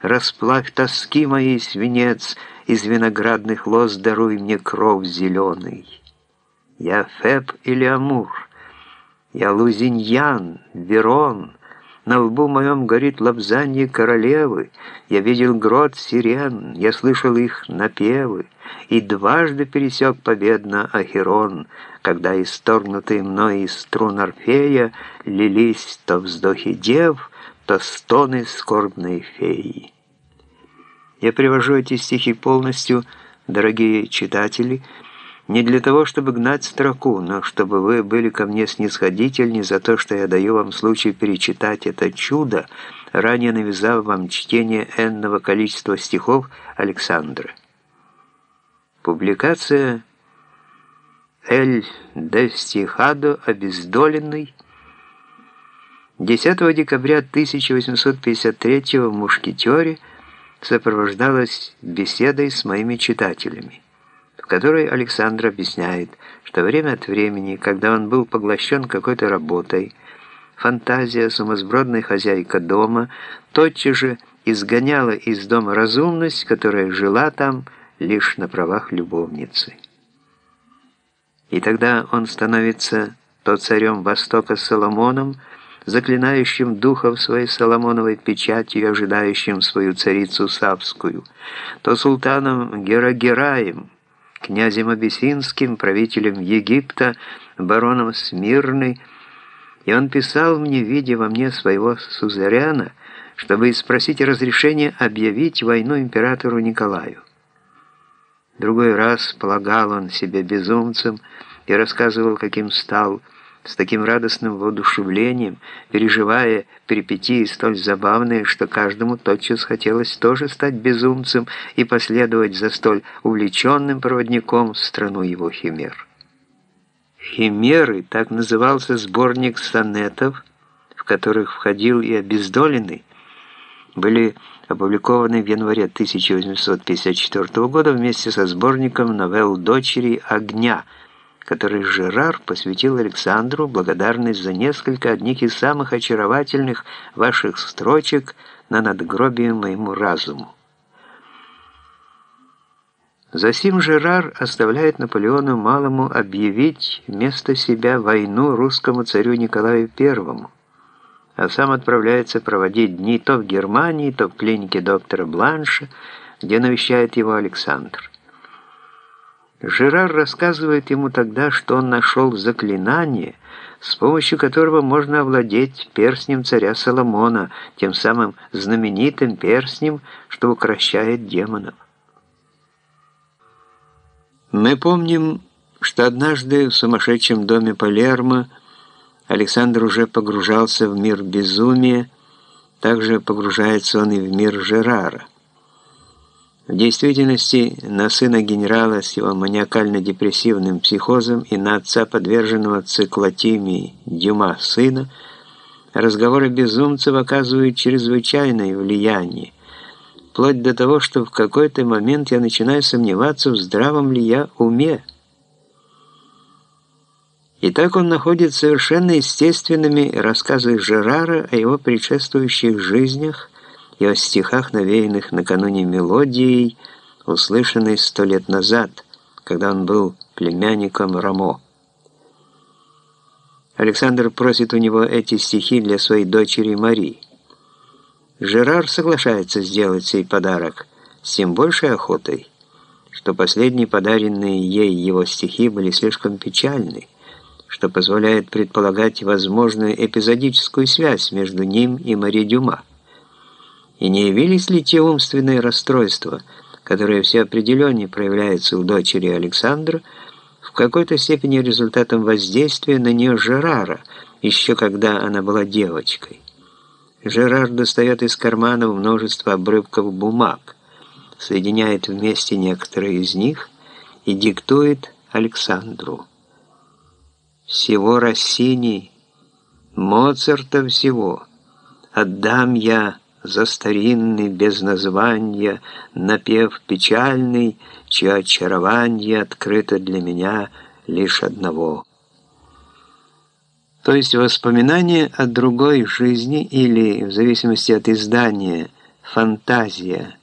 расплавь тоски моей свинец, из виноградных лоз даруй мне кров зеленый. Я Феб или Амур, я Лузиньян, Верон, на лбу моем горит лобзанье королевы, я видел грот сирен, я слышал их напевы, и дважды пересек победно Ахерон, когда исторгнутые мной из струн Орфея лились то вздохи дев, то стоны скорбной феи. Я привожу эти стихи полностью, дорогие читатели, не для того, чтобы гнать строку, но чтобы вы были ко мне снисходительны за то, что я даю вам случай перечитать это чудо, ранее навязав вам чтение энного количества стихов Александра. Публикация «Эль де Стихадо обездоленный» 10 декабря 1853 в «Мушкетере» сопровождалась беседой с моими читателями которой Александр объясняет, что время от времени, когда он был поглощен какой-то работой, фантазия, сумасбродная хозяйка дома, тотчас же изгоняла из дома разумность, которая жила там лишь на правах любовницы. И тогда он становится то царем Востока Соломоном, заклинающим духов своей Соломоновой печатью, ожидающим свою царицу Савскую, то султаном Герагераем, князем Абиссинским, правителем Египта, бароном Смирны, и он писал мне, видя во мне своего сузеряна, чтобы спросить разрешения объявить войну императору Николаю. Другой раз полагал он себя безумцем и рассказывал, каким стал, с таким радостным воодушевлением, переживая перипетии столь забавные, что каждому тотчас хотелось тоже стать безумцем и последовать за столь увлеченным проводником в страну его химер. «Химеры» — так назывался сборник сонетов, в которых входил и обездоленный, были опубликованы в январе 1854 года вместе со сборником новелл дочери «Огня», который Жерар посвятил Александру благодарность за несколько одних из самых очаровательных ваших строчек на надгробие моему разуму. Засим Жерар оставляет Наполеону Малому объявить вместо себя войну русскому царю Николаю I, а сам отправляется проводить дни то в Германии, то в клинике доктора Бланша, где навещает его Александр. Жерар рассказывает ему тогда, что он нашел заклинание, с помощью которого можно овладеть перстнем царя Соломона, тем самым знаменитым перстнем, что укращает демонов. Мы помним, что однажды в сумасшедшем доме Палермо Александр уже погружался в мир безумия, также погружается он и в мир Жерара. В действительности на сына генерала с его маниакально-депрессивным психозом и на отца, подверженного циклотимии Дюма сына, разговоры безумцев оказывают чрезвычайное влияние, вплоть до того, что в какой-то момент я начинаю сомневаться, в здравом ли я уме. И так он находит совершенно естественными рассказы Жерара о его предшествующих жизнях, и о стихах, навеянных накануне мелодией, услышанной сто лет назад, когда он был племянником Рамо. Александр просит у него эти стихи для своей дочери Марии. Жерар соглашается сделать сей подарок с тем большей охотой, что последние подаренные ей его стихи были слишком печальны, что позволяет предполагать возможную эпизодическую связь между ним и Мари Дюма. И не явились ли те умственные расстройства, которые все определеннее проявляются у дочери Александра, в какой-то степени результатом воздействия на нее Жерара, еще когда она была девочкой? Жерар достает из кармана множество обрывков бумаг, соединяет вместе некоторые из них и диктует Александру. «Всего Россини, Моцарта всего, отдам я за старинный, без названия, напев печальный, чье очарование открыто для меня лишь одного. То есть воспоминание о другой жизни или, в зависимости от издания, фантазия